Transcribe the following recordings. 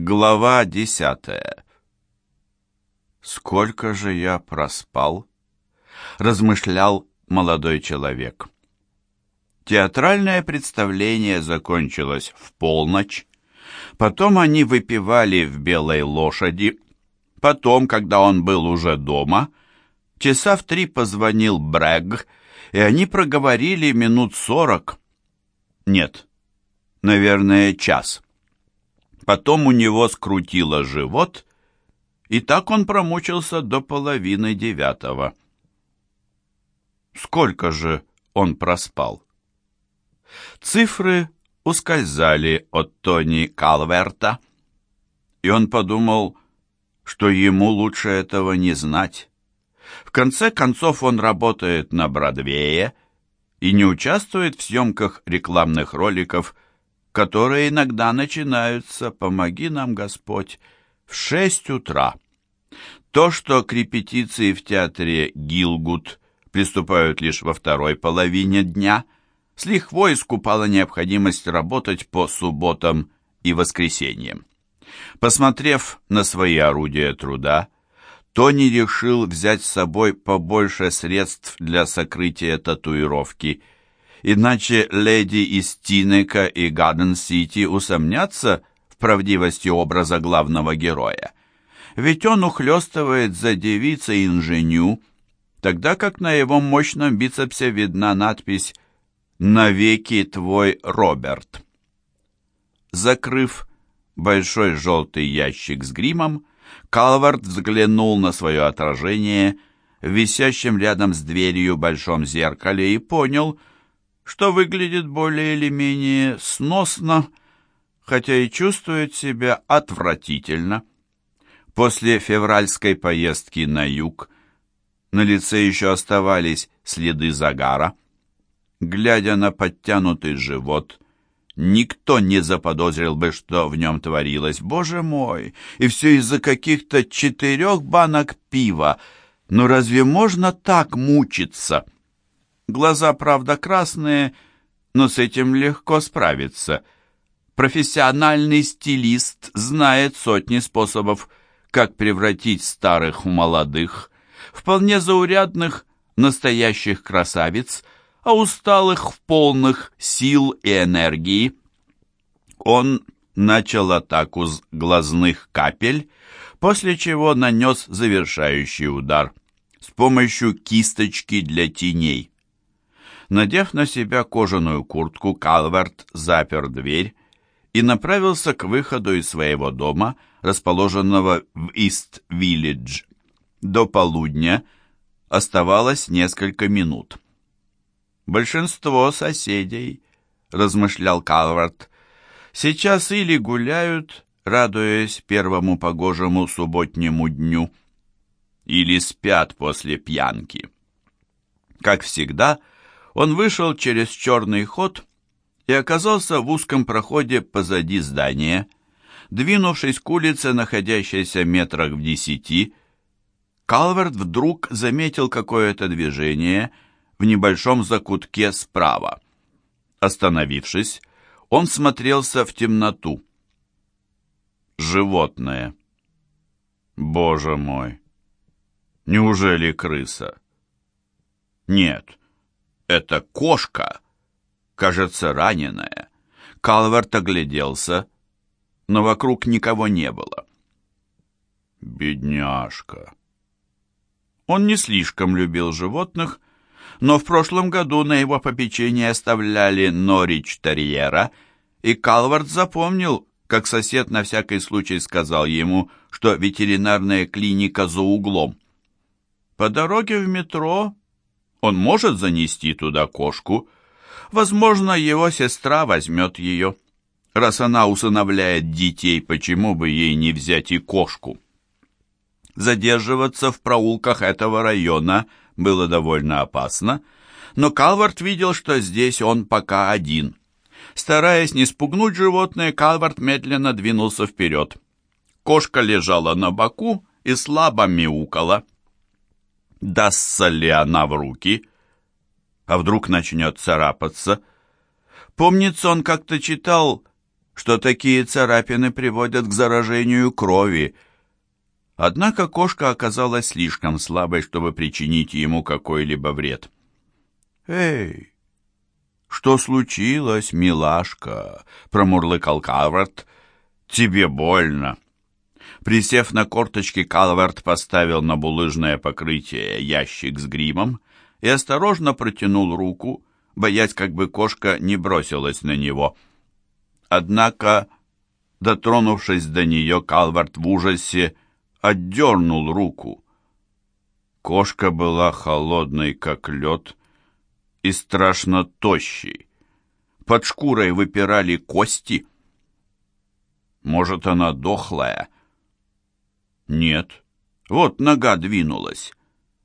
Глава десятая. «Сколько же я проспал?» — размышлял молодой человек. Театральное представление закончилось в полночь. Потом они выпивали в «Белой лошади». Потом, когда он был уже дома, часа в три позвонил Брэгг, и они проговорили минут сорок. Нет, наверное, час. Потом у него скрутило живот, и так он промучился до половины девятого. Сколько же он проспал? Цифры ускользали от Тони Калверта, и он подумал, что ему лучше этого не знать. В конце концов он работает на Бродвее и не участвует в съемках рекламных роликов, которые иногда начинаются «Помоги нам, Господь» в шесть утра. То, что к репетиции в театре «Гилгут» приступают лишь во второй половине дня, с лихвой искупала необходимость работать по субботам и воскресеньям. Посмотрев на свои орудия труда, Тони решил взять с собой побольше средств для сокрытия татуировки, иначе леди из Тинека и Гадден-Сити усомнятся в правдивости образа главного героя. Ведь он ухлёстывает за девицей инженю, тогда как на его мощном бицепсе видна надпись «Навеки твой Роберт». Закрыв большой желтый ящик с гримом, Калвард взглянул на свое отражение в висящем рядом с дверью большом зеркале и понял, что выглядит более или менее сносно, хотя и чувствует себя отвратительно. После февральской поездки на юг на лице еще оставались следы загара. Глядя на подтянутый живот, никто не заподозрил бы, что в нем творилось. Боже мой! И все из-за каких-то четырех банок пива. Но разве можно так мучиться? Глаза, правда, красные, но с этим легко справиться. Профессиональный стилист знает сотни способов, как превратить старых в молодых, вполне заурядных, настоящих красавиц — а усталых в полных сил и энергии. Он начал атаку с глазных капель, после чего нанес завершающий удар с помощью кисточки для теней. Надев на себя кожаную куртку, Калверт запер дверь и направился к выходу из своего дома, расположенного в Ист-Виллидж. До полудня оставалось несколько минут. Большинство соседей, размышлял Калвард, сейчас или гуляют, радуясь первому погожему субботнему дню, или спят после пьянки. Как всегда, он вышел через черный ход и оказался в узком проходе позади здания. Двинувшись к улице, находящейся метрах в десяти, Калверт вдруг заметил какое-то движение — в небольшом закутке справа. Остановившись, он смотрелся в темноту. Животное. Боже мой! Неужели крыса? Нет, это кошка, кажется, раненая. Калверт огляделся, но вокруг никого не было. Бедняжка. Он не слишком любил животных, но в прошлом году на его попечение оставляли Норич-терьера, и Калвард запомнил, как сосед на всякий случай сказал ему, что ветеринарная клиника за углом. По дороге в метро он может занести туда кошку. Возможно, его сестра возьмет ее. Раз она усыновляет детей, почему бы ей не взять и кошку? Задерживаться в проулках этого района было довольно опасно, но Калвард видел, что здесь он пока один. Стараясь не спугнуть животное, Калвард медленно двинулся вперед. Кошка лежала на боку и слабо мяукала. Дастся ли она в руки? А вдруг начнет царапаться? Помнится, он как-то читал, что такие царапины приводят к заражению крови. Однако кошка оказалась слишком слабой, чтобы причинить ему какой-либо вред. «Эй, что случилось, милашка?» — промурлыкал Калверт. «Тебе больно». Присев на корточки, Калверт поставил на булыжное покрытие ящик с гримом и осторожно протянул руку, боясь, как бы кошка не бросилась на него. Однако, дотронувшись до нее, Калверт в ужасе отдернул руку. Кошка была холодной, как лед, и страшно тощей. Под шкурой выпирали кости. Может, она дохлая? Нет. Вот нога двинулась,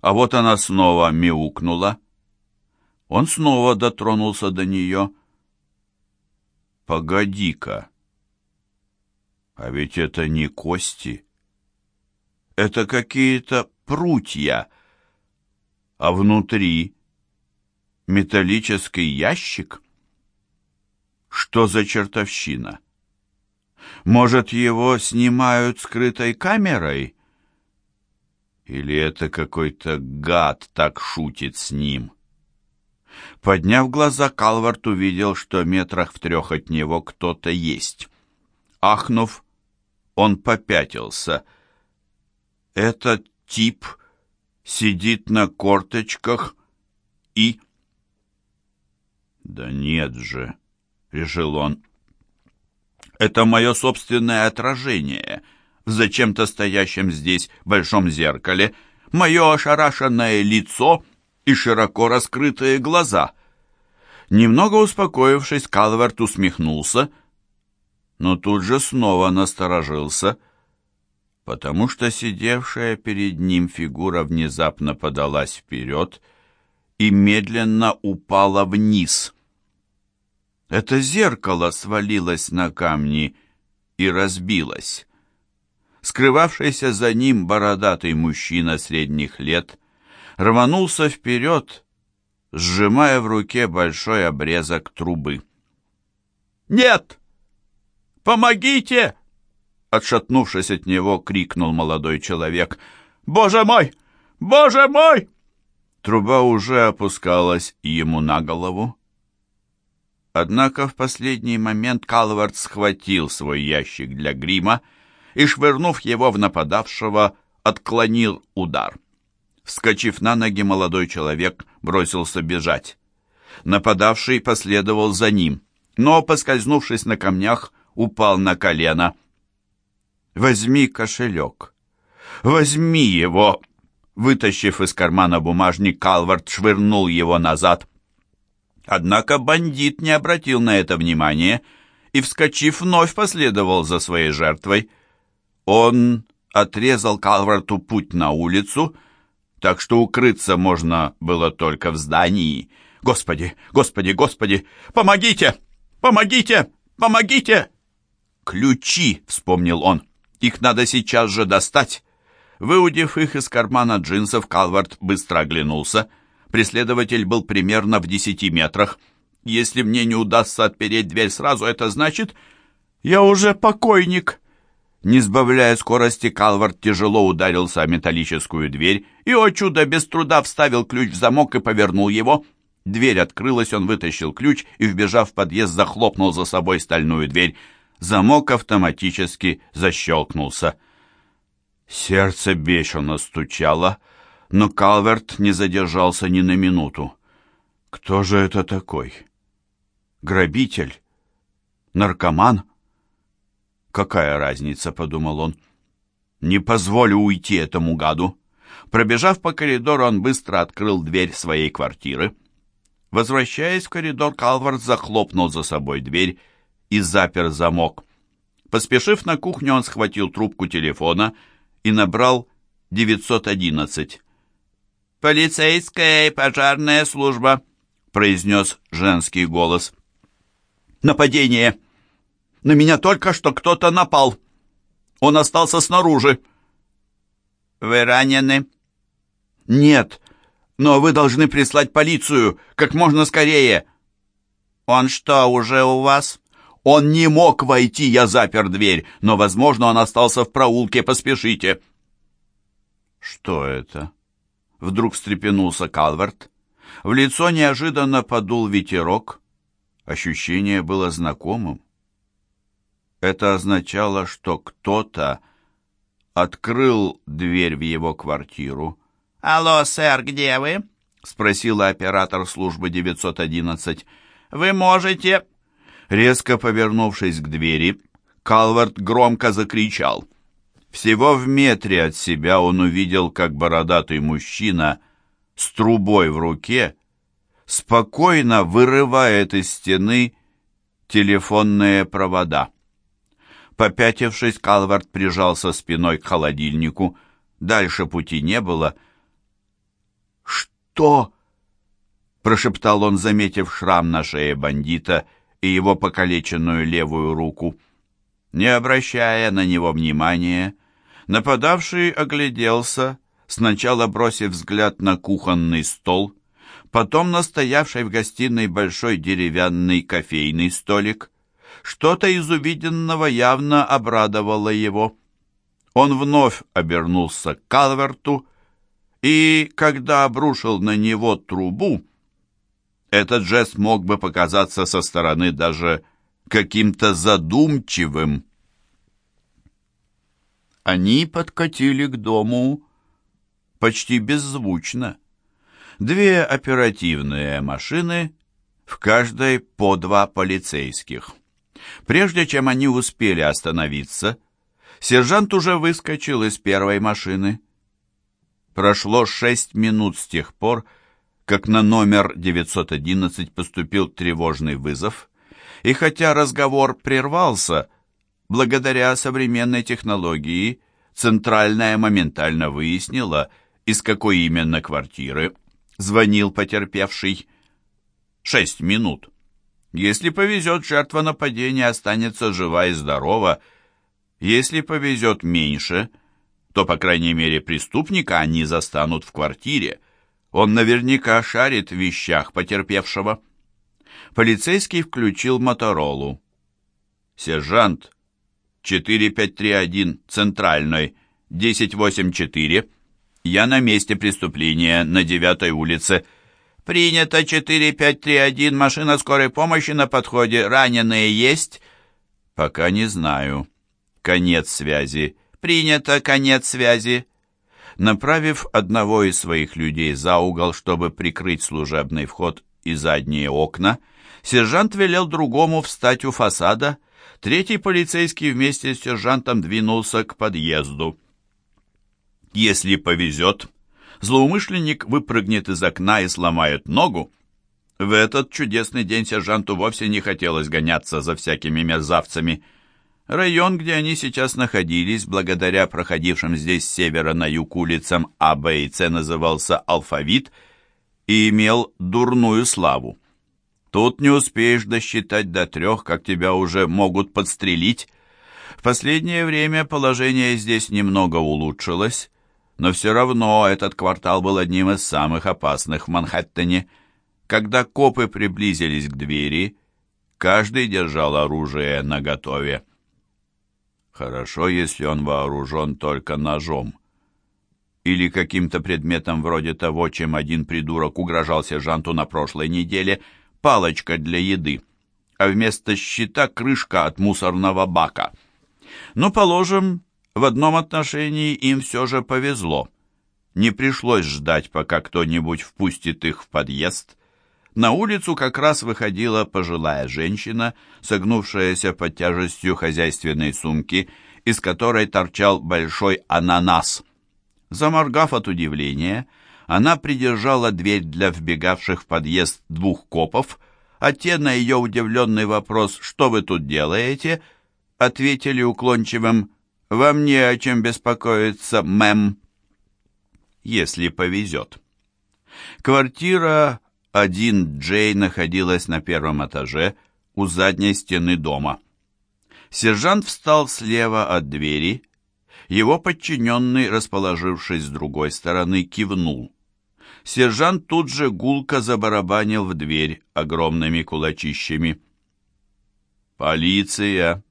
а вот она снова мяукнула. Он снова дотронулся до нее. «Погоди-ка! А ведь это не кости!» это какие-то прутья, а внутри металлический ящик. Что за чертовщина? Может, его снимают скрытой камерой? Или это какой-то гад так шутит с ним? Подняв глаза, Калвард увидел, что метрах в трех от него кто-то есть. Ахнув, он попятился — этот тип сидит на корточках и... «Да нет же», — решил он. «Это мое собственное отражение зачем-то стоящем здесь большом зеркале, мое ошарашенное лицо и широко раскрытые глаза». Немного успокоившись, Калверт усмехнулся, но тут же снова насторожился — потому что сидевшая перед ним фигура внезапно подалась вперед и медленно упала вниз. Это зеркало свалилось на камни и разбилось. Скрывавшийся за ним бородатый мужчина средних лет рванулся вперед, сжимая в руке большой обрезок трубы. «Нет! Помогите!» Отшатнувшись от него, крикнул молодой человек. «Боже мой! Боже мой!» Труба уже опускалась ему на голову. Однако в последний момент Калвард схватил свой ящик для грима и, швырнув его в нападавшего, отклонил удар. Вскочив на ноги, молодой человек бросился бежать. Нападавший последовал за ним, но, поскользнувшись на камнях, упал на колено — Возьми кошелек. Возьми его!» Вытащив из кармана бумажник, Калвард швырнул его назад. Однако бандит не обратил на это внимания и, вскочив, вновь последовал за своей жертвой. Он отрезал Калварту путь на улицу, так что укрыться можно было только в здании. «Господи, господи, господи! Помогите! Помогите! Помогите!» «Ключи!» — вспомнил он. Их надо сейчас же достать. Выудив их из кармана джинсов, Калвард быстро оглянулся. Преследователь был примерно в десяти метрах. Если мне не удастся отпереть дверь сразу, это значит, я уже покойник. Не сбавляя скорости, Калвард тяжело ударился о металлическую дверь и, о чудо, без труда вставил ключ в замок и повернул его. Дверь открылась, он вытащил ключ и, вбежав в подъезд, захлопнул за собой стальную дверь замок автоматически защелкнулся. Сердце бешено стучало, но Калверт не задержался ни на минуту. Кто же это такой? Грабитель? Наркоман? Какая разница, подумал он. Не позволю уйти этому гаду. Пробежав по коридору, он быстро открыл дверь своей квартиры. Возвращаясь в коридор, Калвард захлопнул за собой дверь и запер замок. Поспешив на кухню, он схватил трубку телефона и набрал 911. «Полицейская и пожарная служба», — произнес женский голос. «Нападение! На меня только что кто-то напал. Он остался снаружи». «Вы ранены?» «Нет, но вы должны прислать полицию как можно скорее». «Он что, уже у вас?» Он не мог войти, я запер дверь, но, возможно, он остался в проулке, поспешите». «Что это?» Вдруг встрепенулся Калверт. В лицо неожиданно подул ветерок. Ощущение было знакомым. Это означало, что кто-то открыл дверь в его квартиру. «Алло, сэр, где вы?» — спросила оператор службы 911. «Вы можете...» Резко повернувшись к двери, Калверт громко закричал. Всего в метре от себя он увидел, как бородатый мужчина с трубой в руке спокойно вырывает из стены телефонные провода. Попятившись, Калверт прижался спиной к холодильнику. Дальше пути не было. «Что?» — прошептал он, заметив шрам на шее бандита и его покалеченную левую руку. Не обращая на него внимания, нападавший огляделся, сначала бросив взгляд на кухонный стол, потом на стоявший в гостиной большой деревянный кофейный столик. Что-то из увиденного явно обрадовало его. Он вновь обернулся к Калверту, и, когда обрушил на него трубу, этот жест мог бы показаться со стороны даже каким-то задумчивым. Они подкатили к дому почти беззвучно. Две оперативные машины, в каждой по два полицейских. Прежде чем они успели остановиться, сержант уже выскочил из первой машины. Прошло шесть минут с тех пор, как на номер 911 поступил тревожный вызов, и хотя разговор прервался, благодаря современной технологии Центральная моментально выяснила, из какой именно квартиры звонил потерпевший. Шесть минут. Если повезет, жертва нападения останется жива и здорова. Если повезет меньше, то, по крайней мере, преступника они застанут в квартире. Он наверняка шарит в вещах потерпевшего. Полицейский включил Моторолу. «Сержант, 4531, центральной, 1084. Я на месте преступления, на девятой улице». «Принято 4531, машина скорой помощи на подходе, раненые есть?» «Пока не знаю. Конец связи». «Принято, конец связи». Направив одного из своих людей за угол, чтобы прикрыть служебный вход и задние окна, сержант велел другому встать у фасада, третий полицейский вместе с сержантом двинулся к подъезду. Если повезет, злоумышленник выпрыгнет из окна и сломает ногу. В этот чудесный день сержанту вовсе не хотелось гоняться за всякими мерзавцами. Район, где они сейчас находились, благодаря проходившим здесь с севера на юг улицам А, Б и С, назывался «Алфавит» и имел дурную славу. Тут не успеешь досчитать до трех, как тебя уже могут подстрелить. В последнее время положение здесь немного улучшилось, но все равно этот квартал был одним из самых опасных в Манхэттене. Когда копы приблизились к двери, каждый держал оружие наготове. Хорошо, если он вооружен только ножом. Или каким-то предметом вроде того, чем один придурок угрожал сержанту на прошлой неделе, палочка для еды, а вместо щита крышка от мусорного бака. Но, положим, в одном отношении им все же повезло. Не пришлось ждать, пока кто-нибудь впустит их в подъезд. На улицу как раз выходила пожилая женщина, согнувшаяся под тяжестью хозяйственной сумки, из которой торчал большой ананас. Заморгав от удивления, она придержала дверь для вбегавших в подъезд двух копов, а те на ее удивленный вопрос «Что вы тут делаете?» ответили уклончивым «Вам не о чем беспокоиться, мэм». Если повезет. Квартира 1 Джей находилась на первом этаже у задней стены дома. Сержант встал слева от двери. Его подчиненный, расположившись с другой стороны, кивнул. Сержант тут же гулко забарабанил в дверь огромными кулачищами. «Полиция!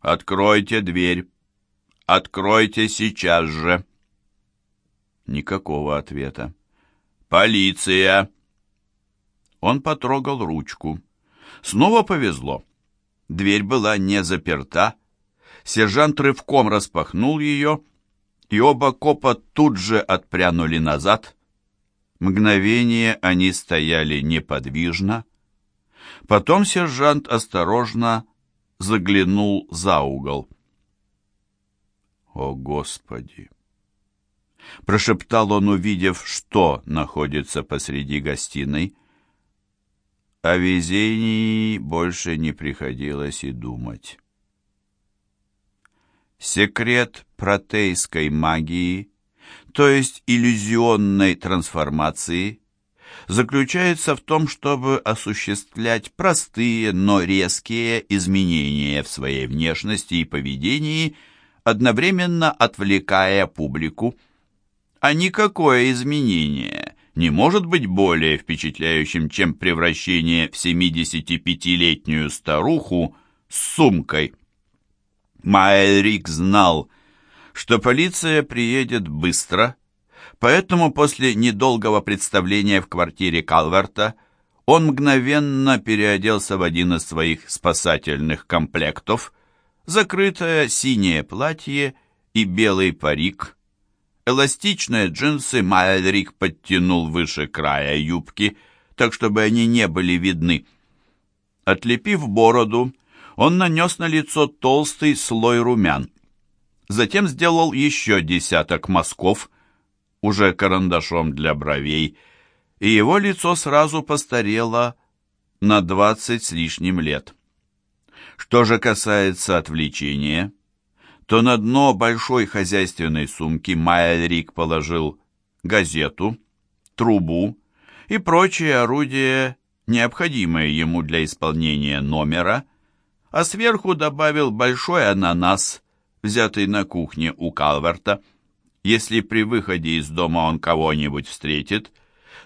Откройте дверь! Откройте сейчас же!» Никакого ответа. «Полиция!» Он потрогал ручку. Снова повезло. Дверь была не заперта. Сержант рывком распахнул ее, и оба копа тут же отпрянули назад. Мгновение они стояли неподвижно. Потом сержант осторожно заглянул за угол. «О, Господи!» Прошептал он, увидев, что находится посреди гостиной. О везении больше не приходилось и думать. Секрет протейской магии, то есть иллюзионной трансформации, заключается в том, чтобы осуществлять простые, но резкие изменения в своей внешности и поведении, одновременно отвлекая публику. А никакое изменение не может быть более впечатляющим, чем превращение в 75-летнюю старуху с сумкой. Майрик знал, что полиция приедет быстро, поэтому после недолгого представления в квартире Калверта он мгновенно переоделся в один из своих спасательных комплектов, закрытое синее платье и белый парик – Эластичные джинсы Майлрик подтянул выше края юбки, так чтобы они не были видны. Отлепив бороду, он нанес на лицо толстый слой румян. Затем сделал еще десяток мазков, уже карандашом для бровей, и его лицо сразу постарело на двадцать с лишним лет. Что же касается отвлечения, то на дно большой хозяйственной сумки Майерик положил газету, трубу и прочие орудия, необходимые ему для исполнения номера, а сверху добавил большой ананас, взятый на кухне у Калверта. Если при выходе из дома он кого-нибудь встретит,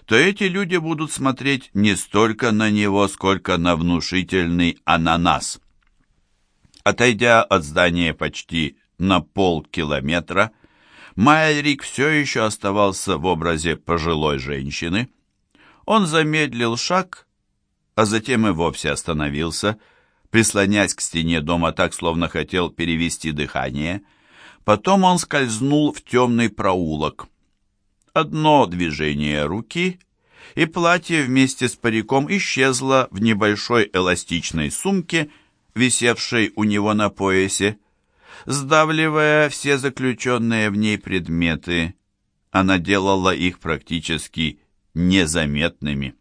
то эти люди будут смотреть не столько на него, сколько на внушительный ананас. Отойдя от здания почти на полкилометра, Майрик все еще оставался в образе пожилой женщины. Он замедлил шаг, а затем и вовсе остановился, прислонясь к стене дома так, словно хотел перевести дыхание. Потом он скользнул в темный проулок. Одно движение руки, и платье вместе с париком исчезло в небольшой эластичной сумке, висевшей у него на поясе. Сдавливая все заключенные в ней предметы, она делала их практически незаметными.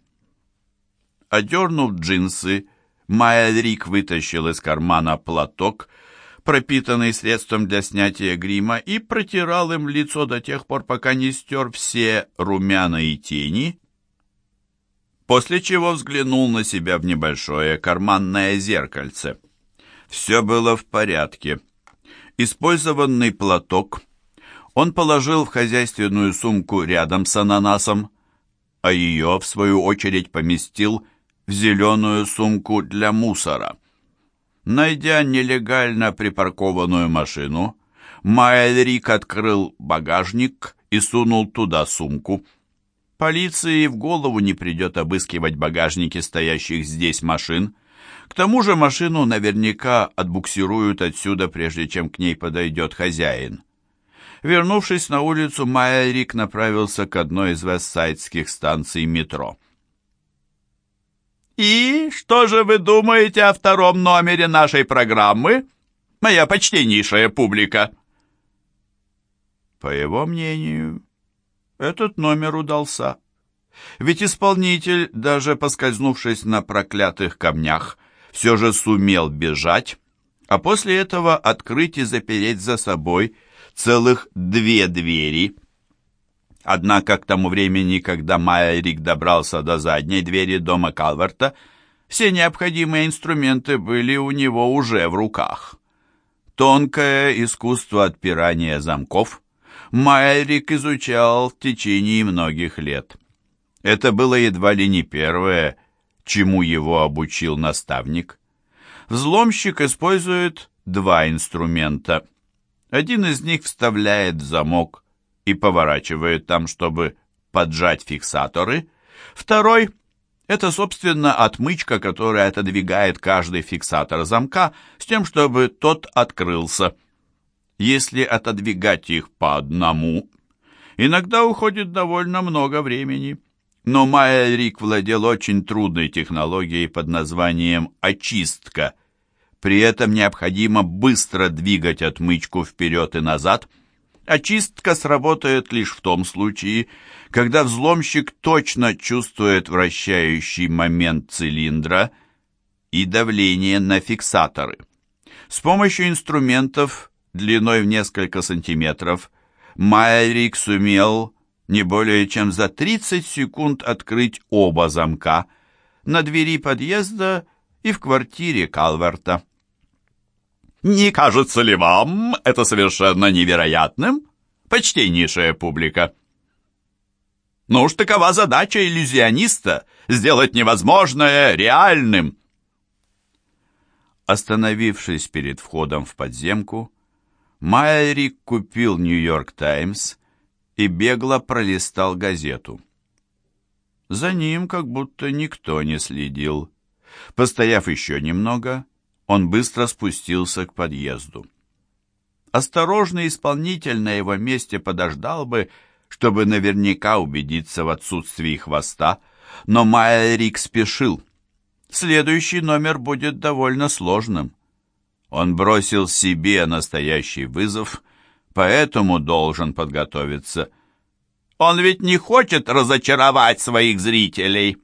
Одернув джинсы, Майя вытащил из кармана платок, пропитанный средством для снятия грима, и протирал им лицо до тех пор, пока не стер все румяна и тени, после чего взглянул на себя в небольшое карманное зеркальце. Все было в порядке. Использованный платок он положил в хозяйственную сумку рядом с ананасом, а ее, в свою очередь, поместил в зеленую сумку для мусора. Найдя нелегально припаркованную машину, Майлрик открыл багажник и сунул туда сумку. Полиции в голову не придет обыскивать багажники стоящих здесь машин. К тому же машину наверняка отбуксируют отсюда, прежде чем к ней подойдет хозяин. Вернувшись на улицу, Майерик направился к одной из вестсайдских станций метро. «И что же вы думаете о втором номере нашей программы, моя почтеннейшая публика?» По его мнению, этот номер удался. Ведь исполнитель, даже поскользнувшись на проклятых камнях, все же сумел бежать, а после этого открыть и запереть за собой целых две двери. Однако к тому времени, когда Майерик добрался до задней двери дома Калверта, все необходимые инструменты были у него уже в руках. Тонкое искусство отпирания замков Майерик изучал в течение многих лет. Это было едва ли не первое, чему его обучил наставник. Взломщик использует два инструмента. Один из них вставляет в замок и поворачивает там, чтобы поджать фиксаторы. Второй – это, собственно, отмычка, которая отодвигает каждый фиксатор замка с тем, чтобы тот открылся. Если отодвигать их по одному, иногда уходит довольно много времени. Но Майерик владел очень трудной технологией под названием «очистка». При этом необходимо быстро двигать отмычку вперед и назад. Очистка сработает лишь в том случае, когда взломщик точно чувствует вращающий момент цилиндра и давление на фиксаторы. С помощью инструментов длиной в несколько сантиметров Майерик сумел не более чем за 30 секунд открыть оба замка на двери подъезда и в квартире Калверта. «Не кажется ли вам это совершенно невероятным, почтеннейшая публика?» «Ну уж такова задача иллюзиониста — сделать невозможное реальным!» Остановившись перед входом в подземку, Майерик купил «Нью-Йорк Таймс» и бегло пролистал газету. За ним как будто никто не следил. Постояв еще немного, он быстро спустился к подъезду. Осторожный исполнитель на его месте подождал бы, чтобы наверняка убедиться в отсутствии хвоста, но Майерик спешил. Следующий номер будет довольно сложным. Он бросил себе настоящий вызов поэтому должен подготовиться. Он ведь не хочет разочаровать своих зрителей.